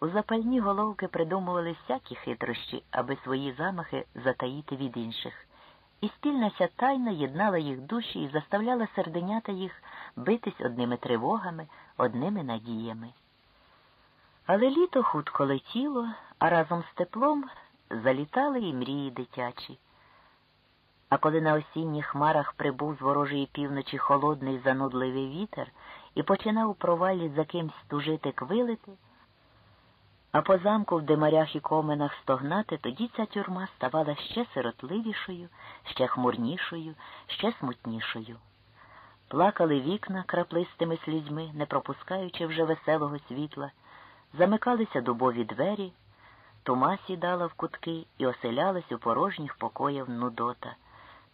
У запальні головки придумували всякі хитрощі, аби свої замахи затаїти від інших. І спільна ця тайна єднала їх душі і заставляла серденята їх битись одними тривогами, одними надіями. Але літо хутко летіло, а разом з теплом залітали і мрії дитячі. А коли на осінніх хмарах прибув з ворожої півночі холодний занудливий вітер і починав у провалі за кимсь тужити квилити, а по замку в димарях і коменах стогнати, тоді ця тюрма ставала ще сиротливішою, ще хмурнішою, ще смутнішою. Плакали вікна краплистими слізьми, не пропускаючи вже веселого світла, замикалися дубові двері, тума сідала в кутки і оселялась у порожніх покоях Нудота,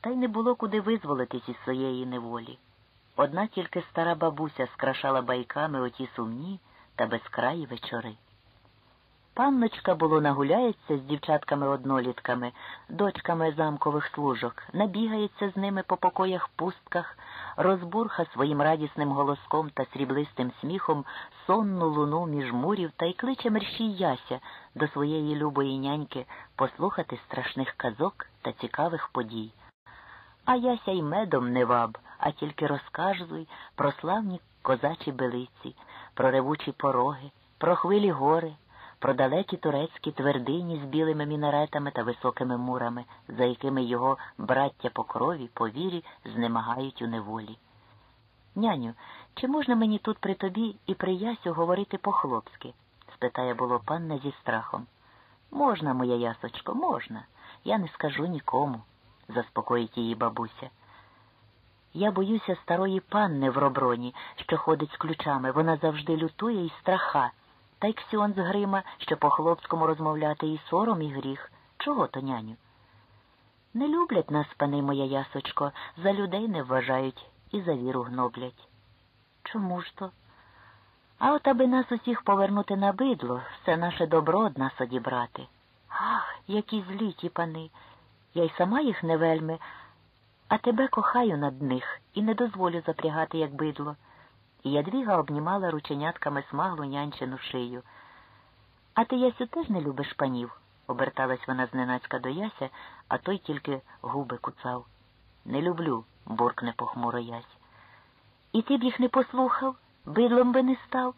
та й не було куди визволитись із своєї неволі. Одна тільки стара бабуся скрашала байками оті сумні та безкраї вечори. Панночка було нагуляється з дівчатками-однолітками, дочками замкових служок, набігається з ними по покоях пустках, розбурха своїм радісним голоском та сріблистим сміхом сонну луну між мурів та й кличе мерщій яся до своєї любої няньки послухати страшних казок та цікавих подій. А яся й медом не ваб, а тільки розказуй про славні козачі белиці, про ревучі пороги, про хвилі гори про далекі турецькі твердині з білими мінаретами та високими мурами, за якими його браття по крові, по вірі знемагають у неволі. Няню, чи можна мені тут при тобі і при Ясю говорити по-хлопськи? спитає було панна зі страхом. Можна, моя ясочко, можна. Я не скажу нікому, заспокоїть її бабуся. Я боюся старої панни в роброні, що ходить з ключами. Вона завжди лютує і страха. Та й ксьон з грима, що по хлопському розмовляти і сором, і гріх. Чого то, няню? Не люблять нас, пани моя ясочко, за людей не вважають і за віру гноблять. Чому ж то? А от аби нас усіх повернути на бидло, все наше добро од нас одібрати. Ах, які злі ті пани. Я й сама їх не вельми, а тебе кохаю над них і не дозволю запрягати, як бидло і ядвіга обнімала рученятками смаглу нянчину шию. А ти, Ясю, теж не любиш панів? оберталась вона зненацька до Яся, а той тільки губи куцав. Не люблю, буркне похмуро Ясь. І ти б їх не послухав, бидлом би не став.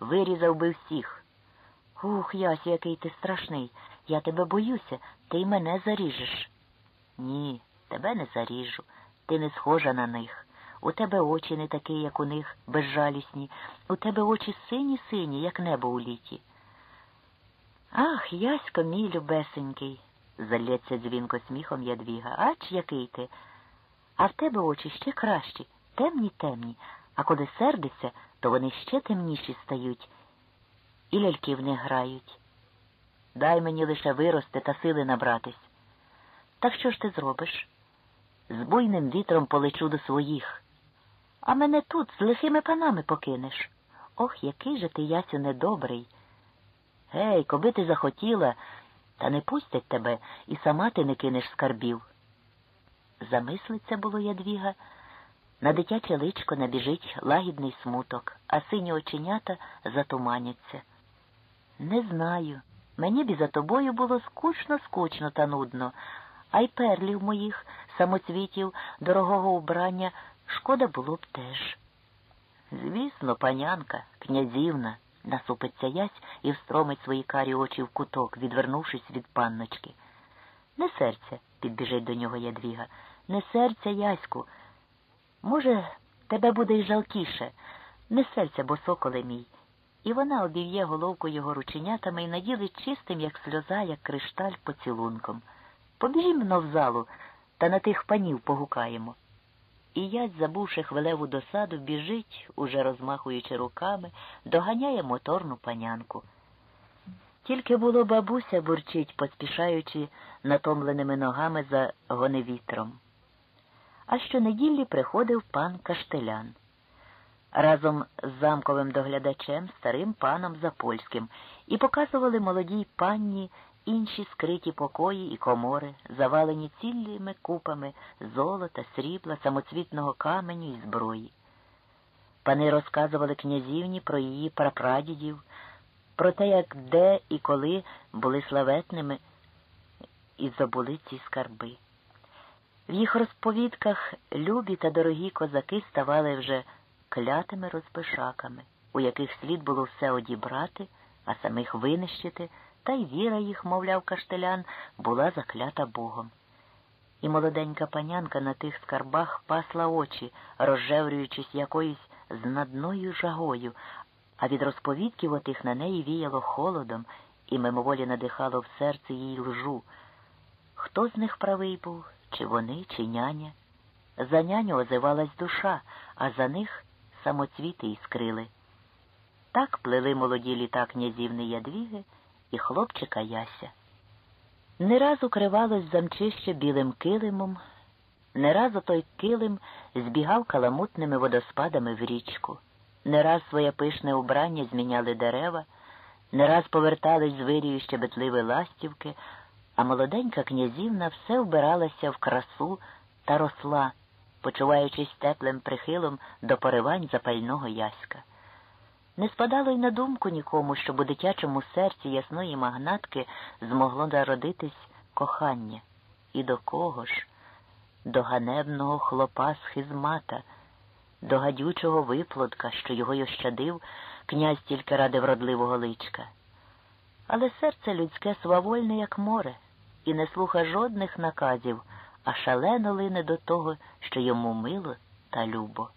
Вирізав би всіх. Ух, Ясю, який ти страшний. Я тебе боюся, ти мене заріжеш. Ні, тебе не заріжу, ти не схожа на них. У тебе очі не такі, як у них, безжалісні, у тебе очі сині сині, як небо у літі. Ах, ясько, мій любесенький, залється дзвінко сміхом ядвіга. Ач який ти. А в тебе очі ще кращі, темні темні, а коли сердиться, то вони ще темніші стають, і ляльки в них грають. Дай мені лише вирости та сили набратись. Так що ж ти зробиш? З буйним вітром полечу до своїх а мене тут з лихими панами покинеш. Ох, який же ти, Ясю, недобрий. Гей, коби ти захотіла, та не пустять тебе, і сама ти не кинеш скарбів. Замислиться було ядвіга. На дитяче личко набіжить лагідний смуток, а сині оченята затуманяться. Не знаю. Мені б і за тобою було скучно, скучно та нудно, а й перлів моїх, самоцвітів, дорогого убрання Шкода було б теж. Звісно, панянка, князівна, насупиться ясь і встромить свої карі очі в куток, відвернувшись від панночки. Не серця, підбіжить до нього ядвіга, не серця, яську. Може, тебе буде й жалкіше, не серця, бо соколе мій. І вона обів'є головку його рученятами і наділить чистим, як сльоза, як кришталь поцілунком. Побіжімо в залу та на тих панів погукаємо і ять, забувши хвилеву досаду, біжить, уже розмахуючи руками, доганяє моторну панянку. Тільки було бабуся бурчить, поспішаючи натомленими ногами за гоневітром. А щонеділі приходив пан Каштелян. Разом з замковим доглядачем, старим паном Запольським, і показували молодій панні інші скриті покої і комори, завалені цілими купами золота, срібла, самоцвітного каменю і зброї. Пани розказували князівні про її прапрадідів, про те, як де і коли були славетними і забули ці скарби. В їх розповідках любі та дорогі козаки ставали вже клятими розпишаками, у яких слід було все одібрати, а самих винищити, та й віра їх, мовляв, каштелян, була заклята Богом. І молоденька панянка на тих скарбах пасла очі, розжеврюючись якоюсь знадною жагою, а від розповідків отих на неї віяло холодом і мимоволі надихало в серце їй лжу. Хто з них правий був, чи вони, чи няня? За няню озивалась душа, а за них самоцвіти іскрили. Так плели молоді літа князівни Ядвіги і хлопчика Яся. Не раз укривалось замчище білим килимом, не раз той килим збігав каламутними водоспадами в річку, не раз своє пишне убрання зміняли дерева, не раз повертались з вирію щебетливі ластівки, а молоденька князівна все вбиралася в красу та росла, почуваючись теплим прихилом до поривань запального яська. Не спадало й на думку нікому, щоб у дитячому серці ясної магнатки змогло народитись кохання. І до кого ж? До ганебного хлопа схизмата, до гадючого виплодка, що його й ощадив князь тільки ради вродливого личка. Але серце людське свавольне, як море, і не слуха жодних наказів, а шалено лине до того, що йому мило та любо.